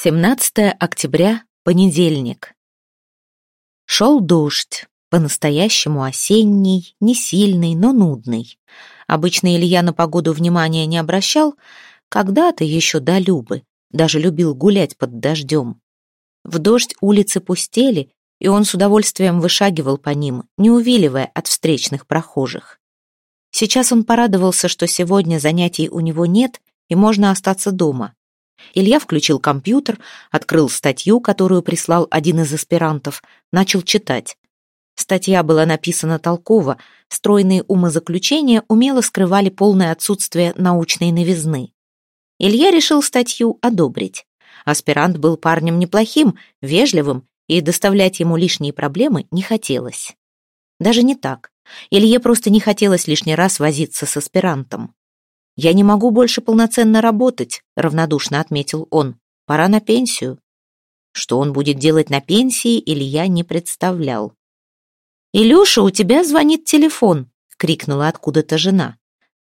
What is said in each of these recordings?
17 октября, понедельник. Шел дождь, по-настоящему осенний, не сильный, но нудный. Обычно Илья на погоду внимания не обращал, когда-то еще до Любы, даже любил гулять под дождем. В дождь улицы пустели, и он с удовольствием вышагивал по ним, не увиливая от встречных прохожих. Сейчас он порадовался, что сегодня занятий у него нет, и можно остаться дома. Илья включил компьютер, открыл статью, которую прислал один из аспирантов, начал читать. Статья была написана толково, стройные умозаключения умело скрывали полное отсутствие научной новизны. Илья решил статью одобрить. Аспирант был парнем неплохим, вежливым, и доставлять ему лишние проблемы не хотелось. Даже не так. Илье просто не хотелось лишний раз возиться с аспирантом. «Я не могу больше полноценно работать», — равнодушно отметил он. «Пора на пенсию». Что он будет делать на пенсии, Илья не представлял. «Илюша, у тебя звонит телефон», — крикнула откуда-то жена.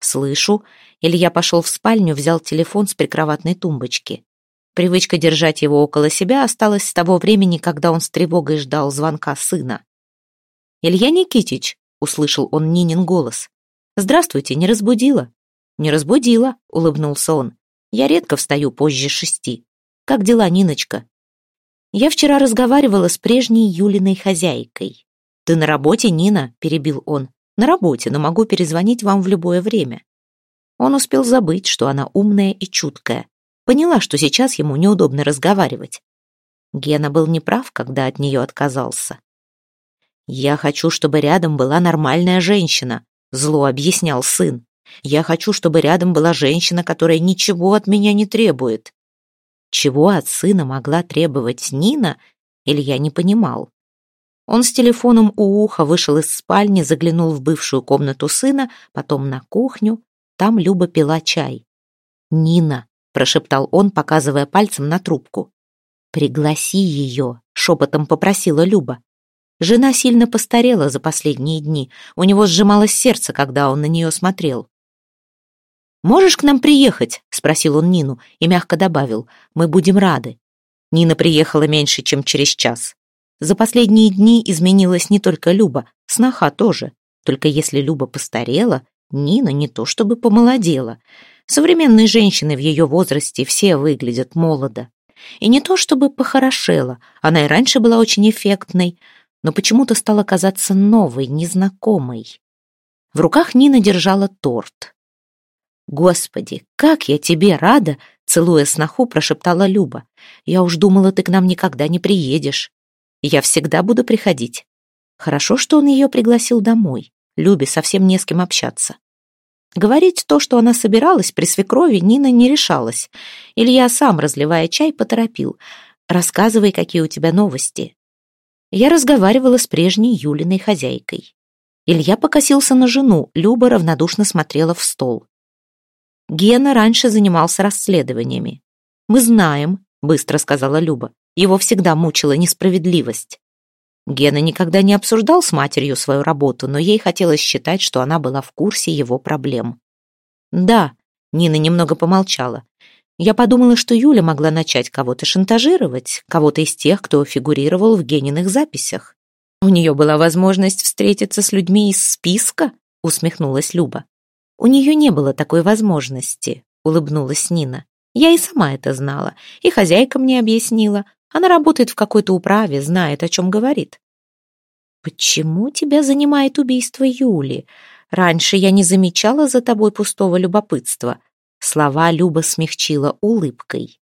«Слышу». Илья пошел в спальню, взял телефон с прикроватной тумбочки. Привычка держать его около себя осталась с того времени, когда он с тревогой ждал звонка сына. «Илья Никитич», — услышал он Нинин голос. «Здравствуйте, не разбудила?» «Не разбудила», — улыбнулся он. «Я редко встаю позже шести. Как дела, Ниночка?» «Я вчера разговаривала с прежней Юлиной хозяйкой». «Ты на работе, Нина?» — перебил он. «На работе, но могу перезвонить вам в любое время». Он успел забыть, что она умная и чуткая. Поняла, что сейчас ему неудобно разговаривать. Гена был неправ, когда от нее отказался. «Я хочу, чтобы рядом была нормальная женщина», — зло объяснял сын. Я хочу, чтобы рядом была женщина, которая ничего от меня не требует. Чего от сына могла требовать Нина, Илья не понимал. Он с телефоном у уха вышел из спальни, заглянул в бывшую комнату сына, потом на кухню. Там Люба пила чай. «Нина», — прошептал он, показывая пальцем на трубку. «Пригласи ее», — шепотом попросила Люба. Жена сильно постарела за последние дни. У него сжималось сердце, когда он на нее смотрел. «Можешь к нам приехать?» — спросил он Нину и мягко добавил. «Мы будем рады». Нина приехала меньше, чем через час. За последние дни изменилась не только Люба, сноха тоже. Только если Люба постарела, Нина не то чтобы помолодела. Современные женщины в ее возрасте все выглядят молодо. И не то чтобы похорошела, она и раньше была очень эффектной, но почему-то стала казаться новой, незнакомой. В руках Нина держала торт. «Господи, как я тебе рада!» Целуя сноху, прошептала Люба. «Я уж думала, ты к нам никогда не приедешь. Я всегда буду приходить». Хорошо, что он ее пригласил домой. Любе совсем не с кем общаться. Говорить то, что она собиралась при свекрови, Нина не решалась. Илья сам, разливая чай, поторопил. «Рассказывай, какие у тебя новости». Я разговаривала с прежней Юлиной хозяйкой. Илья покосился на жену, Люба равнодушно смотрела в стол. Гена раньше занимался расследованиями. «Мы знаем», — быстро сказала Люба. «Его всегда мучила несправедливость». Гена никогда не обсуждал с матерью свою работу, но ей хотелось считать, что она была в курсе его проблем. «Да», — Нина немного помолчала. «Я подумала, что Юля могла начать кого-то шантажировать, кого-то из тех, кто фигурировал в Гениных записях. У нее была возможность встретиться с людьми из списка», — усмехнулась Люба. «У нее не было такой возможности», — улыбнулась Нина. «Я и сама это знала, и хозяйка мне объяснила. Она работает в какой-то управе, знает, о чем говорит». «Почему тебя занимает убийство Юли? Раньше я не замечала за тобой пустого любопытства». Слова Люба смягчила улыбкой.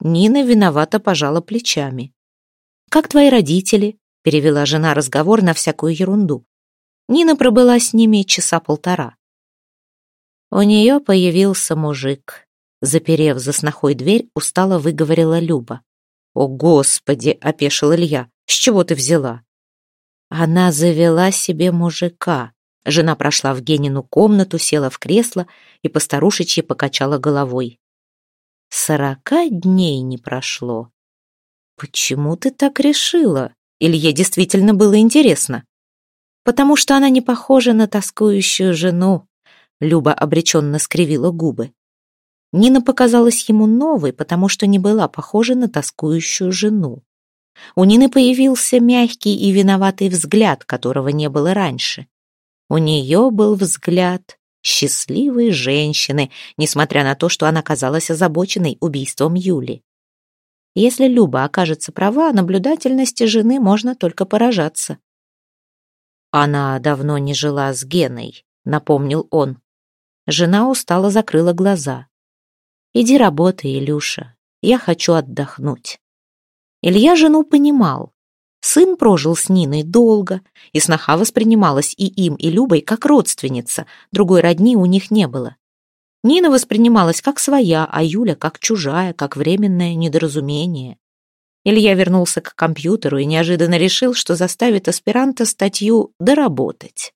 Нина виновато пожала плечами. «Как твои родители?» — перевела жена разговор на всякую ерунду. Нина пробыла с ними часа полтора. У нее появился мужик. Заперев за снохой дверь, устало выговорила Люба. «О, Господи!» — опешил Илья. «С чего ты взяла?» Она завела себе мужика. Жена прошла в Генину комнату, села в кресло и постарушечьи покачала головой. «Сорока дней не прошло». «Почему ты так решила?» Илье действительно было интересно. «Потому что она не похожа на тоскующую жену», Люба обреченно скривила губы. Нина показалась ему новой, потому что не была похожа на тоскующую жену. У Нины появился мягкий и виноватый взгляд, которого не было раньше. У нее был взгляд счастливой женщины, несмотря на то, что она казалась озабоченной убийством Юли. Если Люба окажется права, наблюдательности жены можно только поражаться. Она давно не жила с Геной, напомнил он. Жена устало закрыла глаза. «Иди работай, Илюша, я хочу отдохнуть». Илья жену понимал. Сын прожил с Ниной долго, и сноха воспринималась и им, и Любой как родственница, другой родни у них не было. Нина воспринималась как своя, а Юля как чужая, как временное недоразумение. Илья вернулся к компьютеру и неожиданно решил, что заставит аспиранта статью доработать.